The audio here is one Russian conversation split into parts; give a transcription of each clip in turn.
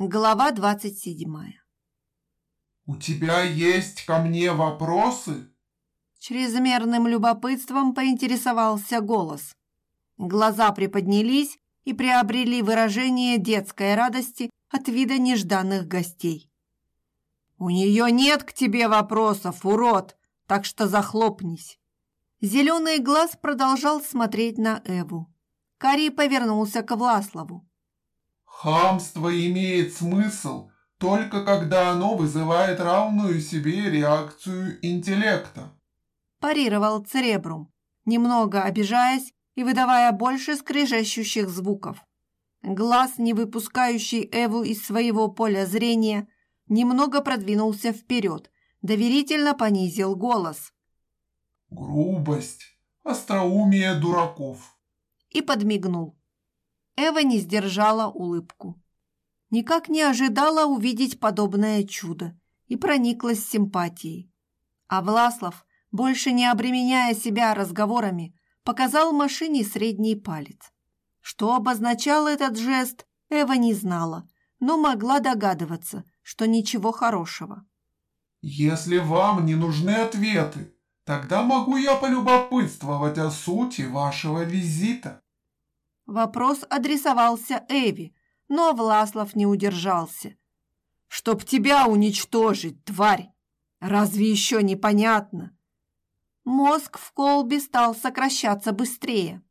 Глава двадцать седьмая. «У тебя есть ко мне вопросы?» Чрезмерным любопытством поинтересовался голос. Глаза приподнялись и приобрели выражение детской радости от вида нежданных гостей. «У нее нет к тебе вопросов, урод, так что захлопнись!» Зеленый глаз продолжал смотреть на Эву. Кари повернулся к Власлову. Хамство имеет смысл только когда оно вызывает равную себе реакцию интеллекта. Парировал Церебрум, немного обижаясь и выдавая больше скрежещущих звуков. Глаз, не выпускающий Эву из своего поля зрения, немного продвинулся вперед, доверительно понизил голос. «Грубость, остроумие дураков!» И подмигнул. Эва не сдержала улыбку. Никак не ожидала увидеть подобное чудо и прониклась симпатией. А Власлов, больше не обременяя себя разговорами, показал машине средний палец. Что обозначал этот жест, Эва не знала, но могла догадываться, что ничего хорошего. «Если вам не нужны ответы, тогда могу я полюбопытствовать о сути вашего визита». Вопрос адресовался Эви, но Власлов не удержался. «Чтоб тебя уничтожить, тварь! Разве еще непонятно?» Мозг в колбе стал сокращаться быстрее.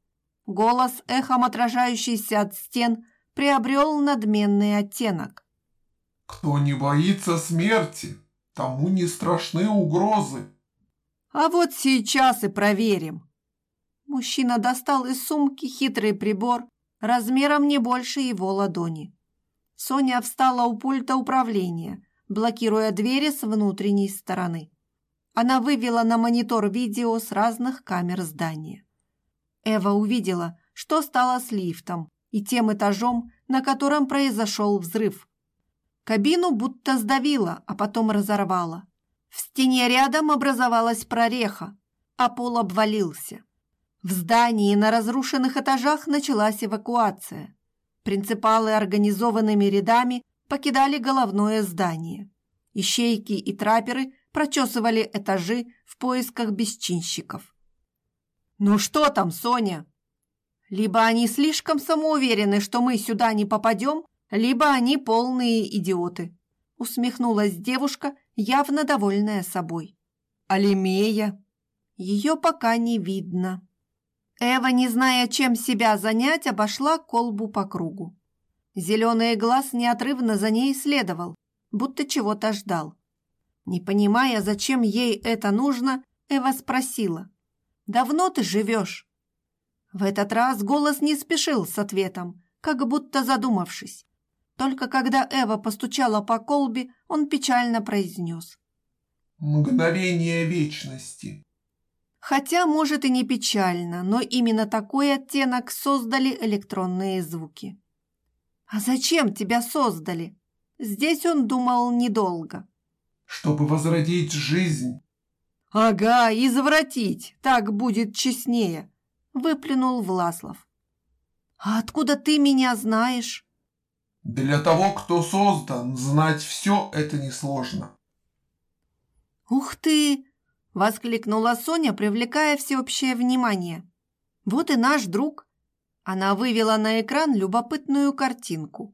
Голос, эхом отражающийся от стен, приобрел надменный оттенок. «Кто не боится смерти, тому не страшны угрозы». «А вот сейчас и проверим», Мужчина достал из сумки хитрый прибор размером не больше его ладони. Соня встала у пульта управления, блокируя двери с внутренней стороны. Она вывела на монитор видео с разных камер здания. Эва увидела, что стало с лифтом и тем этажом, на котором произошел взрыв. Кабину будто сдавило, а потом разорвало. В стене рядом образовалась прореха, а пол обвалился. В здании на разрушенных этажах началась эвакуация. Принципалы организованными рядами покидали головное здание. Ищейки и траперы прочесывали этажи в поисках бесчинщиков. «Ну что там, Соня?» «Либо они слишком самоуверены, что мы сюда не попадем, либо они полные идиоты», усмехнулась девушка, явно довольная собой. «Алимея?» «Ее пока не видно». Эва, не зная, чем себя занять, обошла колбу по кругу. Зеленый глаз неотрывно за ней следовал, будто чего-то ждал. Не понимая, зачем ей это нужно, Эва спросила. «Давно ты живешь?» В этот раз голос не спешил с ответом, как будто задумавшись. Только когда Эва постучала по колбе, он печально произнес. «Мгновение вечности». Хотя, может, и не печально, но именно такой оттенок создали электронные звуки. «А зачем тебя создали?» Здесь он думал недолго. «Чтобы возродить жизнь». «Ага, извратить, так будет честнее», — выплюнул Власлов. «А откуда ты меня знаешь?» «Для того, кто создан, знать все это несложно». «Ух ты! Воскликнула Соня, привлекая всеобщее внимание. «Вот и наш друг!» Она вывела на экран любопытную картинку.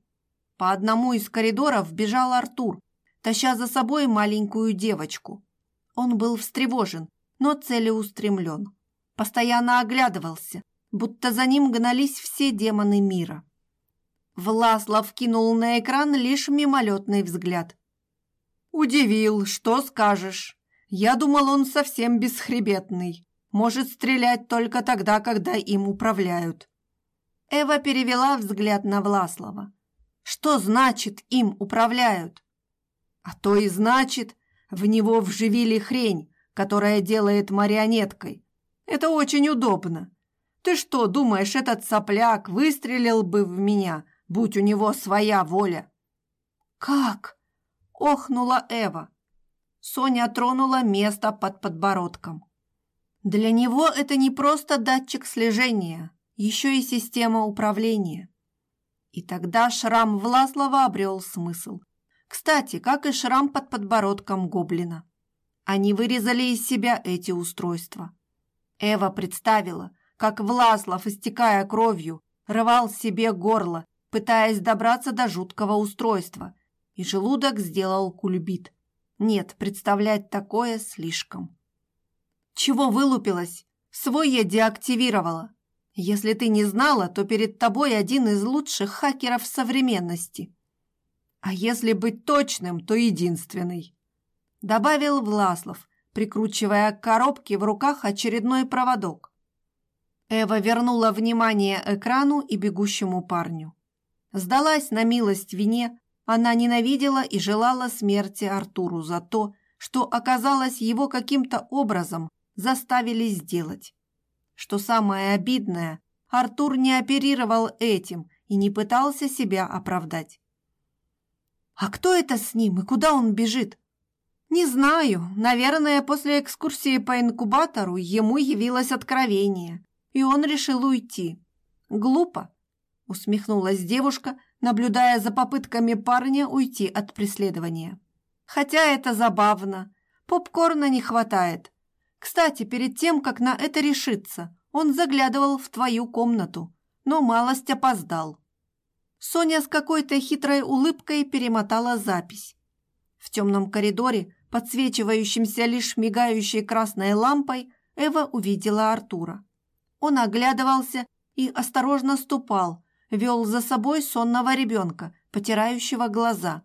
По одному из коридоров бежал Артур, таща за собой маленькую девочку. Он был встревожен, но целеустремлен. Постоянно оглядывался, будто за ним гнались все демоны мира. Власлав кинул на экран лишь мимолетный взгляд. «Удивил, что скажешь?» Я думал, он совсем бесхребетный. Может стрелять только тогда, когда им управляют. Эва перевела взгляд на Власлова. Что значит им управляют? А то и значит, в него вживили хрень, которая делает марионеткой. Это очень удобно. Ты что, думаешь, этот сопляк выстрелил бы в меня, будь у него своя воля? Как? Охнула Эва. Соня тронула место под подбородком. Для него это не просто датчик слежения, еще и система управления. И тогда шрам Власлова обрел смысл. Кстати, как и шрам под подбородком гоблина. Они вырезали из себя эти устройства. Эва представила, как Власлов, истекая кровью, рвал себе горло, пытаясь добраться до жуткого устройства, и желудок сделал кульбит. Нет, представлять такое слишком. Чего вылупилась? Свой я деактивировала. Если ты не знала, то перед тобой один из лучших хакеров современности. А если быть точным, то единственный. Добавил Власлов, прикручивая к коробке в руках очередной проводок. Эва вернула внимание экрану и бегущему парню. Сдалась на милость вине, она ненавидела и желала смерти Артуру за то, что оказалось его каким-то образом заставили сделать. Что самое обидное, Артур не оперировал этим и не пытался себя оправдать. «А кто это с ним и куда он бежит?» «Не знаю. Наверное, после экскурсии по инкубатору ему явилось откровение, и он решил уйти. Глупо», — усмехнулась девушка, наблюдая за попытками парня уйти от преследования. «Хотя это забавно. Попкорна не хватает. Кстати, перед тем, как на это решиться, он заглядывал в твою комнату, но малость опоздал. Соня с какой-то хитрой улыбкой перемотала запись. В темном коридоре, подсвечивающемся лишь мигающей красной лампой, Эва увидела Артура. Он оглядывался и осторожно ступал, вел за собой сонного ребенка, потирающего глаза.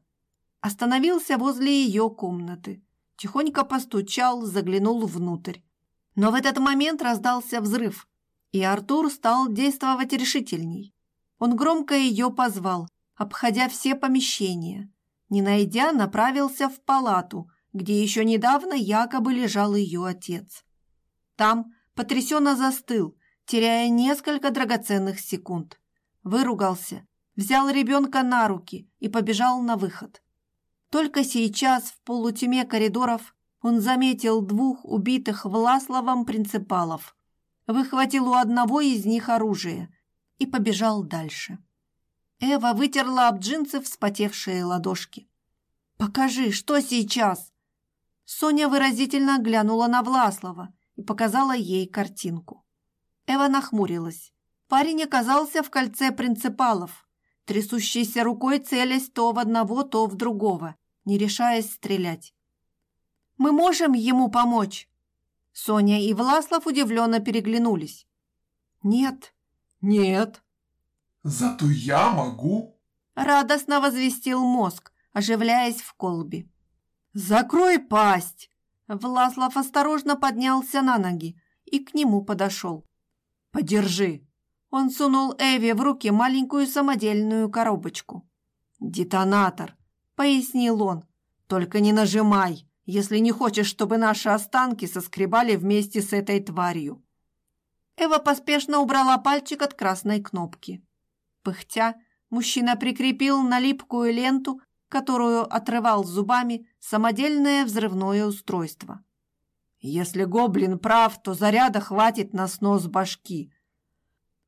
Остановился возле ее комнаты тихонько постучал, заглянул внутрь. Но в этот момент раздался взрыв, и Артур стал действовать решительней. Он громко ее позвал, обходя все помещения. Не найдя, направился в палату, где еще недавно якобы лежал ее отец. Там потрясенно застыл, теряя несколько драгоценных секунд. Выругался, взял ребенка на руки и побежал на выход. Только сейчас в полутьме коридоров он заметил двух убитых Власловом принципалов, выхватил у одного из них оружие и побежал дальше. Эва вытерла об джинсы вспотевшие ладошки. «Покажи, что сейчас?» Соня выразительно глянула на Власлова и показала ей картинку. Эва нахмурилась. Парень оказался в кольце принципалов, трясущейся рукой целясь то в одного, то в другого, не решаясь стрелять. «Мы можем ему помочь?» Соня и Власлов удивленно переглянулись. «Нет». «Нет». «Зато я могу», — радостно возвестил мозг, оживляясь в колбе. «Закрой пасть!» Власлов осторожно поднялся на ноги и к нему подошел. «Подержи!» Он сунул Эве в руки маленькую самодельную коробочку. «Детонатор!» — пояснил он. «Только не нажимай, если не хочешь, чтобы наши останки соскребали вместе с этой тварью». Эва поспешно убрала пальчик от красной кнопки. Пыхтя, мужчина прикрепил на липкую ленту, которую отрывал зубами, самодельное взрывное устройство. «Если гоблин прав, то заряда хватит на снос башки».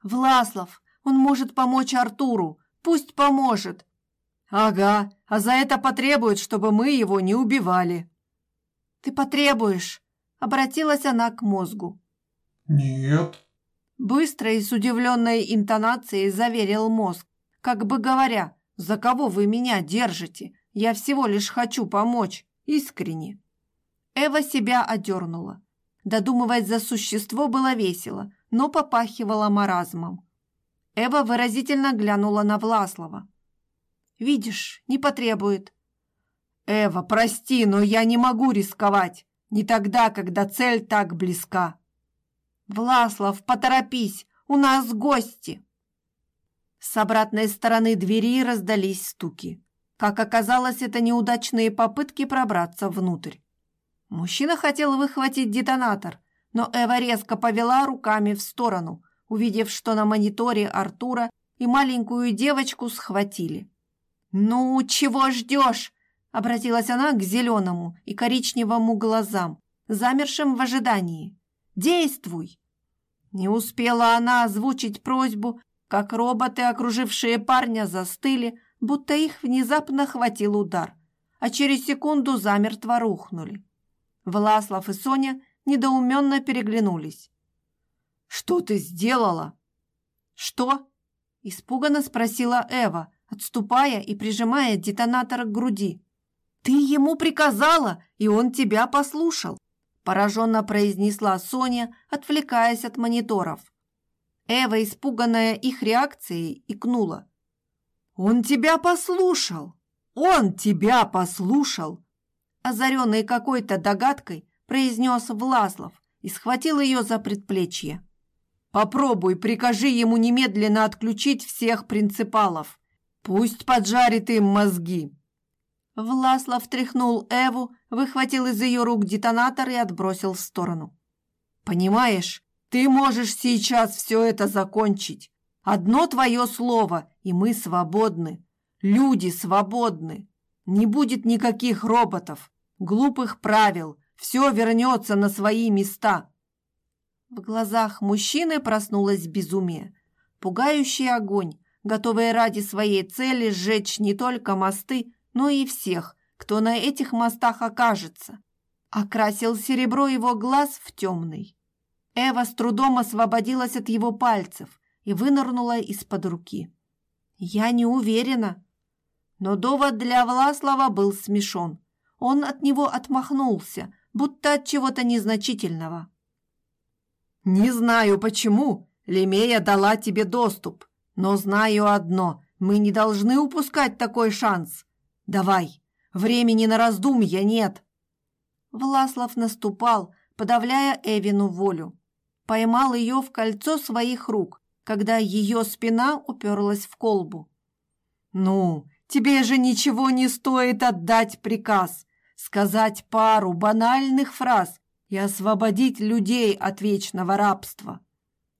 «Власлов, он может помочь Артуру. Пусть поможет. «Ага, а за это потребуют, чтобы мы его не убивали». «Ты потребуешь?» — обратилась она к мозгу. «Нет». Быстро и с удивленной интонацией заверил мозг, как бы говоря, «За кого вы меня держите? Я всего лишь хочу помочь, искренне». Эва себя одернула. Додумывать за существо было весело, но попахивало маразмом. Эва выразительно глянула на Власлова. Видишь, не потребует. Эва, прости, но я не могу рисковать. Не тогда, когда цель так близка. Власлав, поторопись, у нас гости. С обратной стороны двери раздались стуки. Как оказалось, это неудачные попытки пробраться внутрь. Мужчина хотел выхватить детонатор, но Эва резко повела руками в сторону, увидев, что на мониторе Артура и маленькую девочку схватили. «Ну, чего ждешь?» — обратилась она к зеленому и коричневому глазам, замершим в ожидании. «Действуй!» Не успела она озвучить просьбу, как роботы, окружившие парня, застыли, будто их внезапно хватил удар, а через секунду замертво рухнули. Власлав и Соня недоуменно переглянулись. «Что ты сделала?» «Что?» – испуганно спросила Эва, отступая и прижимая детонатор к груди. «Ты ему приказала, и он тебя послушал», – пораженно произнесла Соня, отвлекаясь от мониторов. Эва, испуганная их реакцией, икнула. «Он тебя послушал! Он тебя послушал!» Озаренный какой-то догадкой, произнес Власлов и схватил ее за предплечье. «Попробуй, прикажи ему немедленно отключить всех принципалов. Пусть поджарит им мозги!» Власлов тряхнул Эву, выхватил из ее рук детонатор и отбросил в сторону. «Понимаешь, ты можешь сейчас все это закончить. Одно твое слово, и мы свободны. Люди свободны. Не будет никаких роботов, глупых правил. Все вернется на свои места. В глазах мужчины проснулось безумие. Пугающий огонь, готовый ради своей цели сжечь не только мосты, но и всех, кто на этих мостах окажется. Окрасил серебро его глаз в темный. Эва с трудом освободилась от его пальцев и вынырнула из-под руки. «Я не уверена». Но довод для Власлова был смешон. Он от него отмахнулся, будто от чего-то незначительного. «Не знаю, почему Лемея дала тебе доступ, но знаю одно – мы не должны упускать такой шанс. Давай, времени на раздумья нет». Власлов наступал, подавляя Эвину волю поймал ее в кольцо своих рук, когда ее спина уперлась в колбу. «Ну, тебе же ничего не стоит отдать приказ, сказать пару банальных фраз и освободить людей от вечного рабства.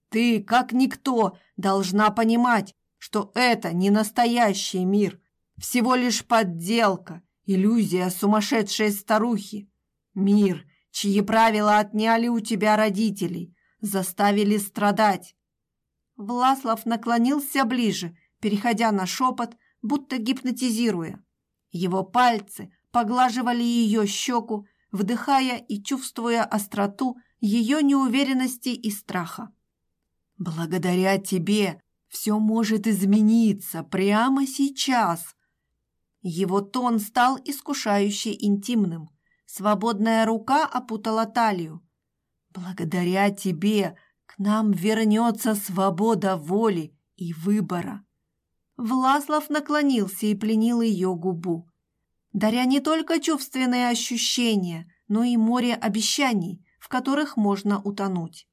Ты, как никто, должна понимать, что это не настоящий мир, всего лишь подделка, иллюзия сумасшедшей старухи. Мир, чьи правила отняли у тебя родителей, заставили страдать. Власлав наклонился ближе, переходя на шепот, будто гипнотизируя. Его пальцы поглаживали ее щеку, вдыхая и чувствуя остроту ее неуверенности и страха. «Благодаря тебе все может измениться прямо сейчас!» Его тон стал искушающе интимным. Свободная рука опутала талию, Благодаря тебе к нам вернется свобода воли и выбора. Власлав наклонился и пленил ее губу, даря не только чувственные ощущения, но и море обещаний, в которых можно утонуть.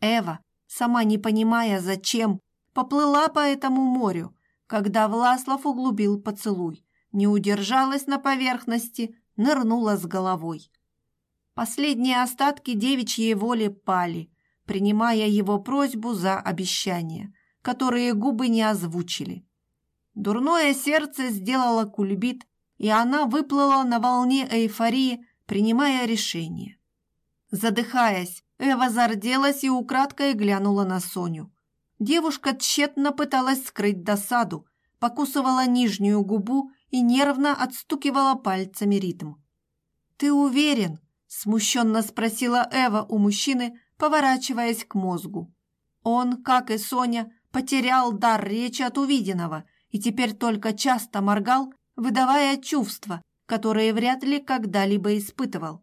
Эва, сама не понимая зачем, поплыла по этому морю, когда Власлав углубил поцелуй, не удержалась на поверхности, нырнула с головой. Последние остатки девичьей воли пали, принимая его просьбу за обещание, которые губы не озвучили. Дурное сердце сделало кульбит, и она выплыла на волне эйфории, принимая решение. Задыхаясь, Эва зарделась и украдкой глянула на Соню. Девушка тщетно пыталась скрыть досаду, покусывала нижнюю губу и нервно отстукивала пальцами ритм. «Ты уверен?» Смущенно спросила Эва у мужчины, поворачиваясь к мозгу. Он, как и Соня, потерял дар речи от увиденного и теперь только часто моргал, выдавая чувства, которые вряд ли когда-либо испытывал.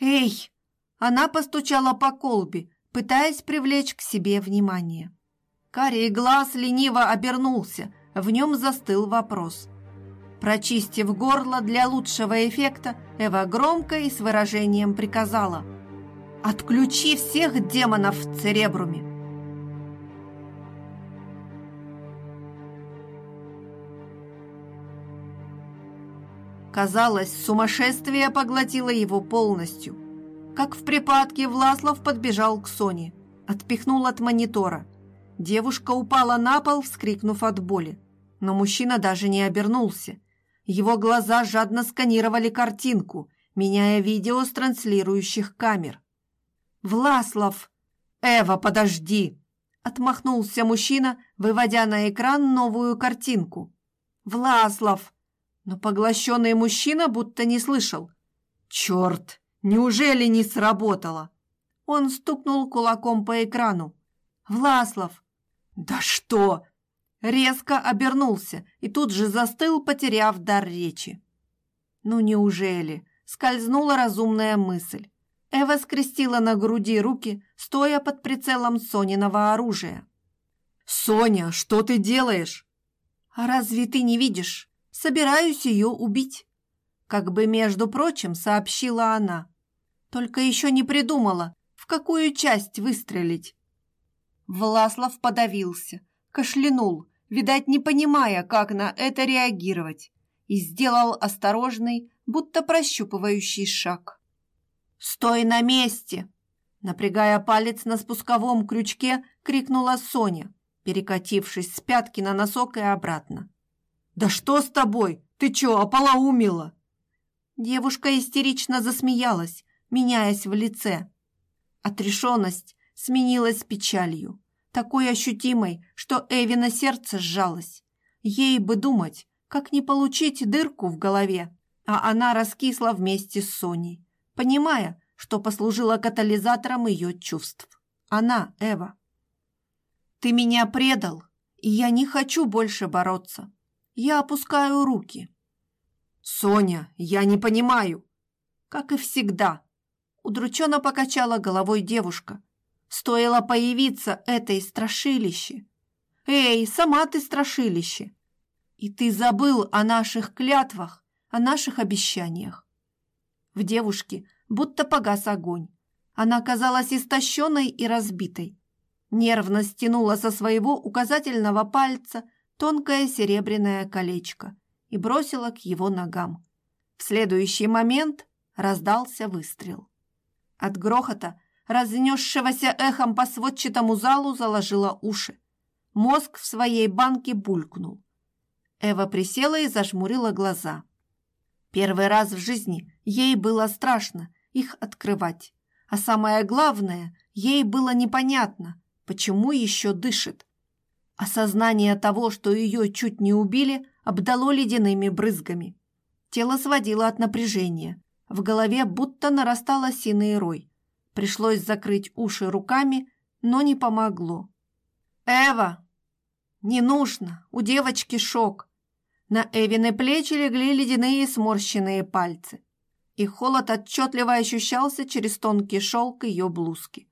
«Эй!» Она постучала по колбе, пытаясь привлечь к себе внимание. Карий глаз лениво обернулся, в нем застыл вопрос – Прочистив горло для лучшего эффекта, Эва громко и с выражением приказала «Отключи всех демонов в церебруме!» Казалось, сумасшествие поглотило его полностью. Как в припадке Власлов подбежал к Соне, отпихнул от монитора. Девушка упала на пол, вскрикнув от боли. Но мужчина даже не обернулся – его глаза жадно сканировали картинку, меняя видео с транслирующих камер. «Власлов!» «Эва, подожди!» Отмахнулся мужчина, выводя на экран новую картинку. «Власлов!» Но поглощенный мужчина будто не слышал. «Черт! Неужели не сработало?» Он стукнул кулаком по экрану. «Власлов!» «Да что!» Резко обернулся и тут же застыл, потеряв дар речи. «Ну неужели?» — скользнула разумная мысль. Эва скрестила на груди руки, стоя под прицелом Сониного оружия. «Соня, что ты делаешь?» «А разве ты не видишь? Собираюсь ее убить». Как бы, между прочим, сообщила она. Только еще не придумала, в какую часть выстрелить. Власлов подавился, кашлянул, видать, не понимая, как на это реагировать, и сделал осторожный, будто прощупывающий шаг. «Стой на месте!» Напрягая палец на спусковом крючке, крикнула Соня, перекатившись с пятки на носок и обратно. «Да что с тобой? Ты чё, ополоумила?» Девушка истерично засмеялась, меняясь в лице. Отрешенность сменилась печалью, такой ощутимой, что Эви на сердце сжалось. Ей бы думать, как не получить дырку в голове, а она раскисла вместе с Соней, понимая, что послужила катализатором ее чувств. Она, Эва. «Ты меня предал, и я не хочу больше бороться. Я опускаю руки». «Соня, я не понимаю!» Как и всегда, удрученно покачала головой девушка. Стоило появиться этой страшилище. «Эй, сама ты страшилище! И ты забыл о наших клятвах, о наших обещаниях!» В девушке будто погас огонь. Она казалась истощенной и разбитой. Нервно стянула со своего указательного пальца тонкое серебряное колечко и бросила к его ногам. В следующий момент раздался выстрел. От грохота, разнесшегося эхом по сводчатому залу, заложила уши. Мозг в своей банке булькнул. Эва присела и зажмурила глаза. Первый раз в жизни ей было страшно их открывать. А самое главное, ей было непонятно, почему еще дышит. Осознание того, что ее чуть не убили, обдало ледяными брызгами. Тело сводило от напряжения. В голове будто нарастал осиный рой. Пришлось закрыть уши руками, но не помогло. «Эва!» «Не нужно! У девочки шок!» На Эвины плечи легли ледяные сморщенные пальцы, и холод отчетливо ощущался через тонкий шелк ее блузки.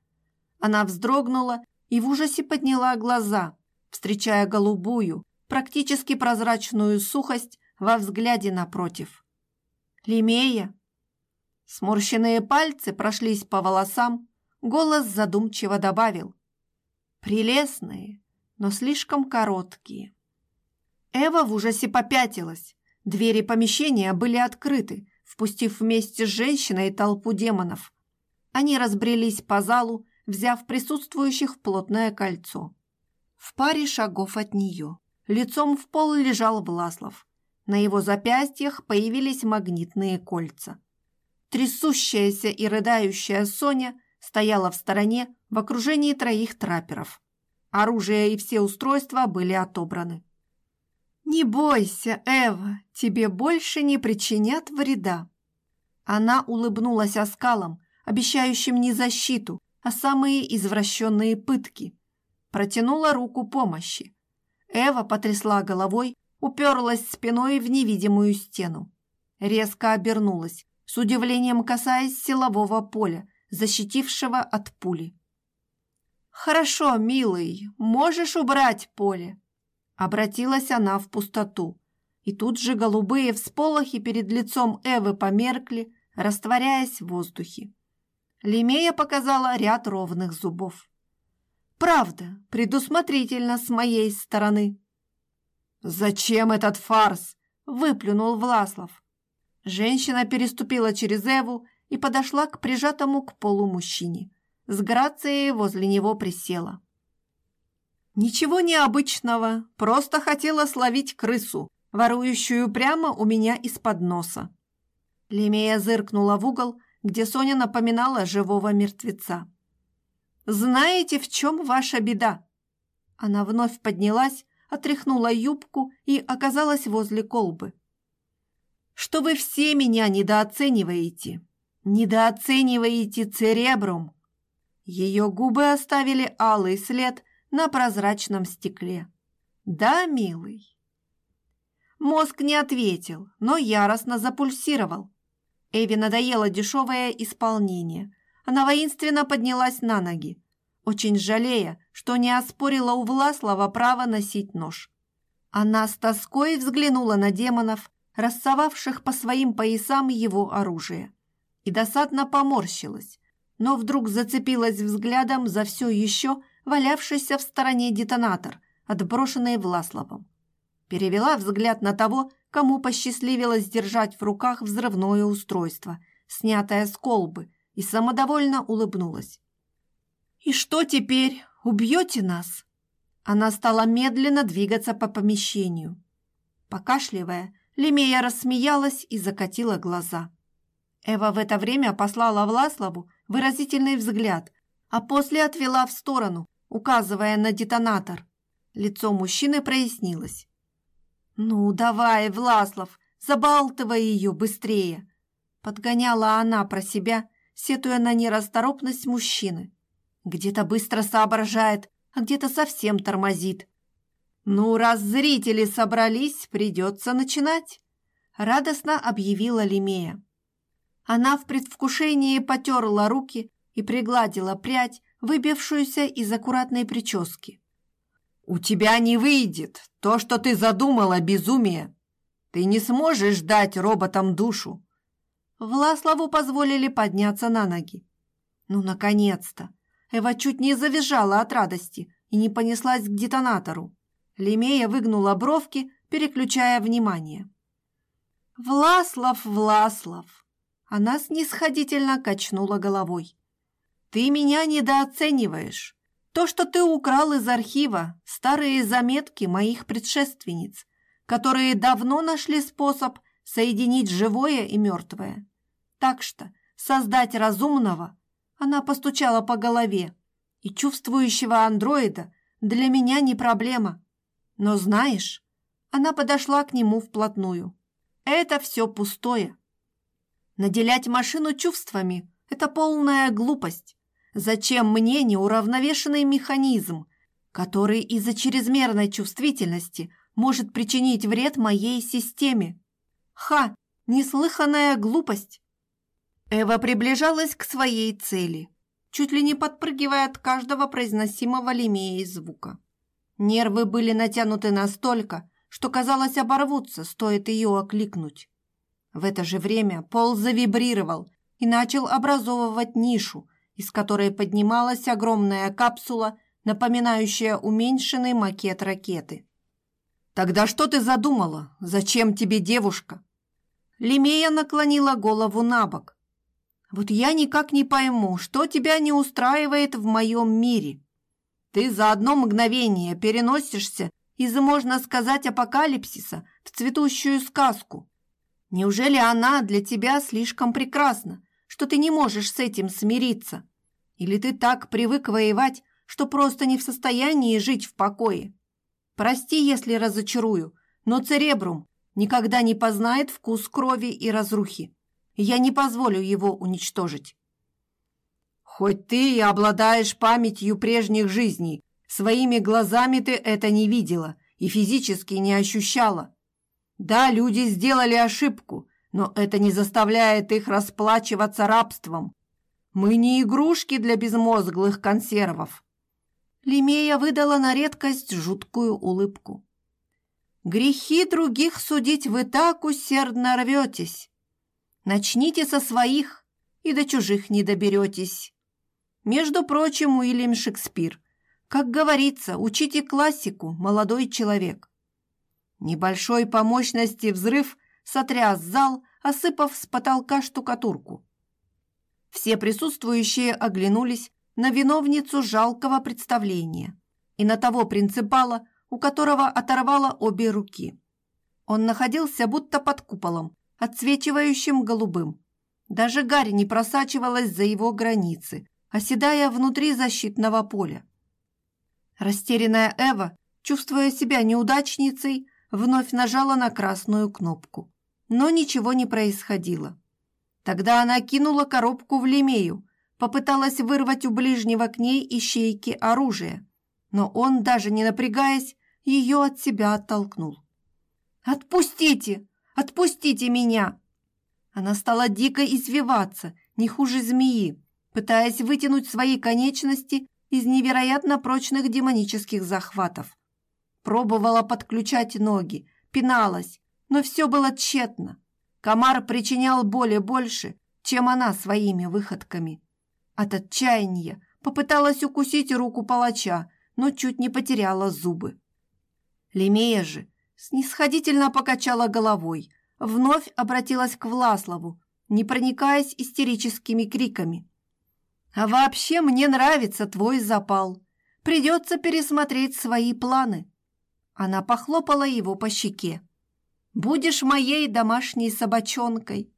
Она вздрогнула и в ужасе подняла глаза, встречая голубую, практически прозрачную сухость во взгляде напротив. «Лемея!» Сморщенные пальцы прошлись по волосам, голос задумчиво добавил. «Прелестные, но слишком короткие». Эва в ужасе попятилась. Двери помещения были открыты, впустив вместе с женщиной толпу демонов. Они разбрелись по залу, взяв присутствующих в плотное кольцо. В паре шагов от нее лицом в пол лежал Власлов. На его запястьях появились магнитные кольца. Трясущаяся и рыдающая Соня стояла в стороне в окружении троих трапперов. Оружие и все устройства были отобраны. «Не бойся, Эва, тебе больше не причинят вреда». Она улыбнулась оскалом, обещающим не защиту, а самые извращенные пытки. Протянула руку помощи. Эва потрясла головой, уперлась спиной в невидимую стену. Резко обернулась, с удивлением касаясь силового поля, защитившего от пули. «Хорошо, милый, можешь убрать поле», Обратилась она в пустоту, и тут же голубые всполохи перед лицом Эвы померкли, растворяясь в воздухе. Лемея показала ряд ровных зубов. «Правда, предусмотрительно с моей стороны». «Зачем этот фарс?» – выплюнул Власлов. Женщина переступила через Эву и подошла к прижатому к полу мужчине. С грацией возле него присела. Ничего необычного, просто хотела словить крысу, ворующую прямо у меня из-под носа. Лемея зыркнула в угол, где Соня напоминала живого мертвеца. «Знаете, в чем ваша беда? Она вновь поднялась, отряхнула юбку и оказалась возле колбы. «Что вы все меня недооцениваете? Недооцениваете церебрум!» Ее губы оставили алый след на прозрачном стекле. «Да, милый?» Мозг не ответил, но яростно запульсировал. Эви надоело дешевое исполнение. Она воинственно поднялась на ноги, очень жалея, что не оспорила у Власлова право носить нож. Она с тоской взглянула на демонов, рассовавших по своим поясам его оружие, и досадно поморщилась, но вдруг зацепилась взглядом за все еще валявшийся в стороне детонатор, отброшенный Власловым. Перевела взгляд на того, кому посчастливилось держать в руках взрывное устройство, снятое с колбы, и самодовольно улыбнулась. «И что теперь? Убьете нас?» Она стала медленно двигаться по помещению. Покашливая, Лемея рассмеялась и закатила глаза. Эва в это время послала Власлову выразительный взгляд, а после отвела в сторону, указывая на детонатор. Лицо мужчины прояснилось. «Ну, давай, Власлов, забалтывай ее быстрее!» Подгоняла она про себя, сетуя на нерасторопность мужчины. Где-то быстро соображает, а где-то совсем тормозит. «Ну, раз зрители собрались, придется начинать», — радостно объявила Лемея. Она в предвкушении потерла руки и пригладила прядь, выбившуюся из аккуратной прически. «У тебя не выйдет то, что ты задумала, безумие. Ты не сможешь дать роботам душу». Власлову позволили подняться на ноги. Ну, наконец-то! Эва чуть не завизжала от радости и не понеслась к детонатору. Лемея выгнула бровки, переключая внимание. «Власлов, Власлов!» Она снисходительно качнула головой. «Ты меня недооцениваешь. То, что ты украл из архива, старые заметки моих предшественниц, которые давно нашли способ соединить живое и мертвое. Так что создать разумного, она постучала по голове, и чувствующего андроида для меня не проблема. Но знаешь, она подошла к нему вплотную. Это все пустое. Наделять машину чувствами – это полная глупость. Зачем мне неуравновешенный механизм, который из-за чрезмерной чувствительности может причинить вред моей системе? Ха! Неслыханная глупость! Эва приближалась к своей цели, чуть ли не подпрыгивая от каждого произносимого лемея звука. Нервы были натянуты настолько, что, казалось, оборвутся, стоит ее окликнуть. В это же время пол завибрировал и начал образовывать нишу, из которой поднималась огромная капсула, напоминающая уменьшенный макет ракеты. «Тогда что ты задумала? Зачем тебе девушка?» Лемея наклонила голову на бок. «Вот я никак не пойму, что тебя не устраивает в моем мире. Ты за одно мгновение переносишься из, можно сказать, апокалипсиса в цветущую сказку. Неужели она для тебя слишком прекрасна, что ты не можешь с этим смириться? Или ты так привык воевать, что просто не в состоянии жить в покое? Прости, если разочарую, но Церебрум никогда не познает вкус крови и разрухи. Я не позволю его уничтожить. Хоть ты и обладаешь памятью прежних жизней, своими глазами ты это не видела и физически не ощущала. Да, люди сделали ошибку, но это не заставляет их расплачиваться рабством. Мы не игрушки для безмозглых консервов. Лемея выдала на редкость жуткую улыбку. Грехи других судить вы так усердно рветесь. Начните со своих, и до чужих не доберетесь. Между прочим, Уильям Шекспир. Как говорится, учите классику, молодой человек. Небольшой по мощности взрыв сотряс зал, осыпав с потолка штукатурку. Все присутствующие оглянулись на виновницу жалкого представления и на того принципала, у которого оторвало обе руки. Он находился будто под куполом, отсвечивающим голубым. Даже гарь не просачивалась за его границы, оседая внутри защитного поля. Растерянная Эва, чувствуя себя неудачницей, вновь нажала на красную кнопку. Но ничего не происходило. Тогда она кинула коробку в Лемею, попыталась вырвать у ближнего к ней ищейки оружие, но он, даже не напрягаясь, ее от себя оттолкнул. «Отпустите! Отпустите меня!» Она стала дико извиваться, не хуже змеи, пытаясь вытянуть свои конечности из невероятно прочных демонических захватов. Пробовала подключать ноги, пиналась, но все было тщетно. Комар причинял боли больше, чем она своими выходками. От отчаяния попыталась укусить руку палача, но чуть не потеряла зубы. Лемея же снисходительно покачала головой, вновь обратилась к Власлову, не проникаясь истерическими криками. «А вообще мне нравится твой запал. Придется пересмотреть свои планы». Она похлопала его по щеке. «Будешь моей домашней собачонкой».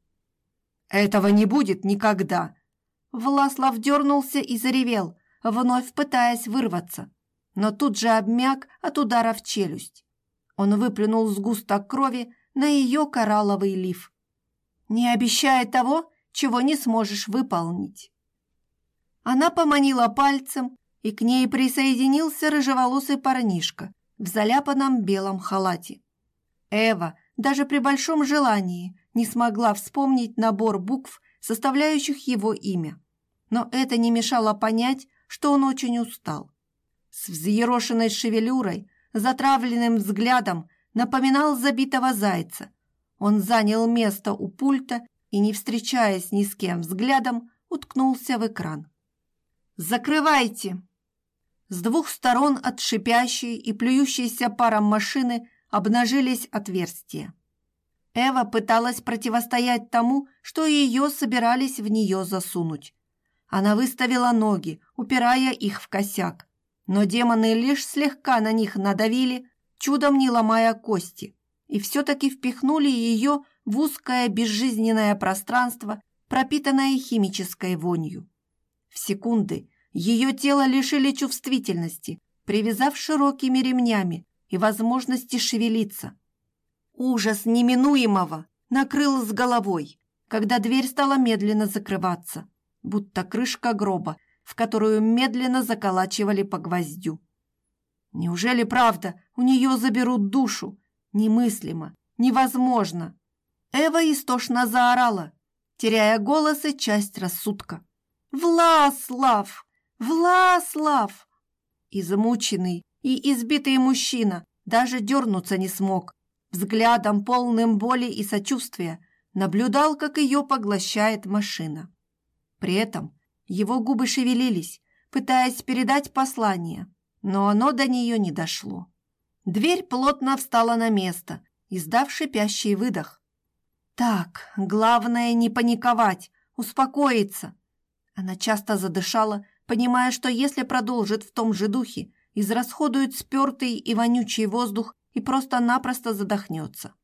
«Этого не будет никогда!» Власлав дернулся и заревел, вновь пытаясь вырваться, но тут же обмяк от удара в челюсть. Он выплюнул сгусток крови на ее коралловый лиф. «Не обещая того, чего не сможешь выполнить». Она поманила пальцем, и к ней присоединился рыжеволосый парнишка в заляпанном белом халате. Эва даже при большом желании не смогла вспомнить набор букв, составляющих его имя. Но это не мешало понять, что он очень устал. С взъерошенной шевелюрой, затравленным взглядом напоминал забитого зайца. Он занял место у пульта и, не встречаясь ни с кем взглядом, уткнулся в экран. «Закрывайте!» С двух сторон от шипящей и плюющейся паром машины обнажились отверстия. Эва пыталась противостоять тому, что ее собирались в нее засунуть. Она выставила ноги, упирая их в косяк, но демоны лишь слегка на них надавили, чудом не ломая кости, и все-таки впихнули ее в узкое безжизненное пространство, пропитанное химической вонью. В секунды ее тело лишили чувствительности, привязав широкими ремнями и возможности шевелиться. Ужас неминуемого накрыл с головой, когда дверь стала медленно закрываться, будто крышка гроба, в которую медленно заколачивали по гвоздю. Неужели правда у нее заберут душу? Немыслимо, невозможно. Эва истошно заорала, теряя голос и часть рассудка. «Власлав! Власлав!» Измученный и избитый мужчина даже дернуться не смог, взглядом полным боли и сочувствия, наблюдал, как ее поглощает машина. При этом его губы шевелились, пытаясь передать послание, но оно до нее не дошло. Дверь плотно встала на место, издав шипящий выдох. «Так, главное не паниковать, успокоиться». Она часто задышала, понимая, что если продолжит в том же духе, израсходует спертый и вонючий воздух и просто-напросто задохнется.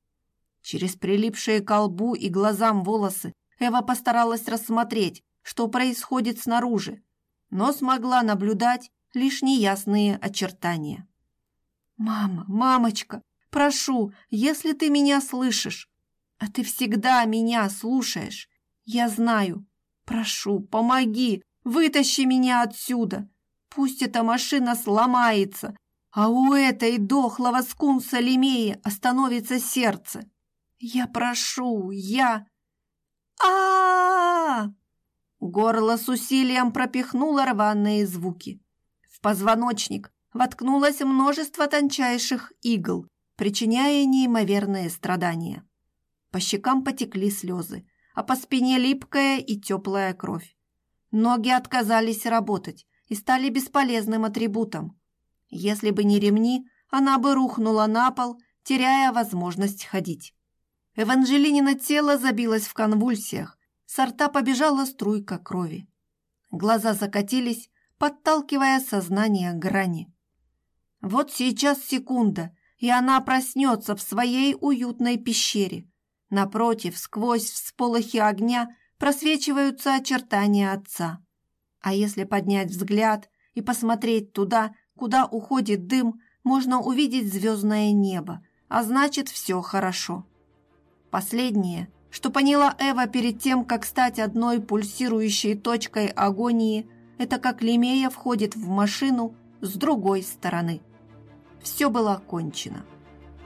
Через прилипшие к лбу и глазам волосы Эва постаралась рассмотреть, что происходит снаружи, но смогла наблюдать лишь неясные очертания. «Мама, мамочка, прошу, если ты меня слышишь, а ты всегда меня слушаешь, я знаю, прошу, помоги, вытащи меня отсюда, пусть эта машина сломается, а у этой дохлого скунса Лемеи остановится сердце. Я прошу, я... а, -а, -а, Горло с усилием пропихнуло рваные звуки. В позвоночник воткнулось множество тончайших игл, причиняя неимоверные страдания. По щекам потекли слезы, а по спине липкая и теплая кровь. Ноги отказались работать и стали бесполезным атрибутом. Если бы не ремни, она бы рухнула на пол, теряя возможность ходить. Эванжелинина тело забилось в конвульсиях, с рта побежала струйка крови. Глаза закатились, подталкивая сознание к грани. Вот сейчас секунда, и она проснется в своей уютной пещере. Напротив, сквозь всполохи огня просвечиваются очертания отца. А если поднять взгляд и посмотреть туда, Куда уходит дым, можно увидеть звездное небо, а значит, все хорошо. Последнее, что поняла Эва перед тем, как стать одной пульсирующей точкой агонии, это как Лемея входит в машину с другой стороны. Все было кончено.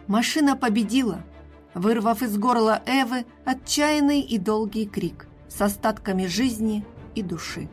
Машина победила, вырвав из горла Эвы отчаянный и долгий крик с остатками жизни и души.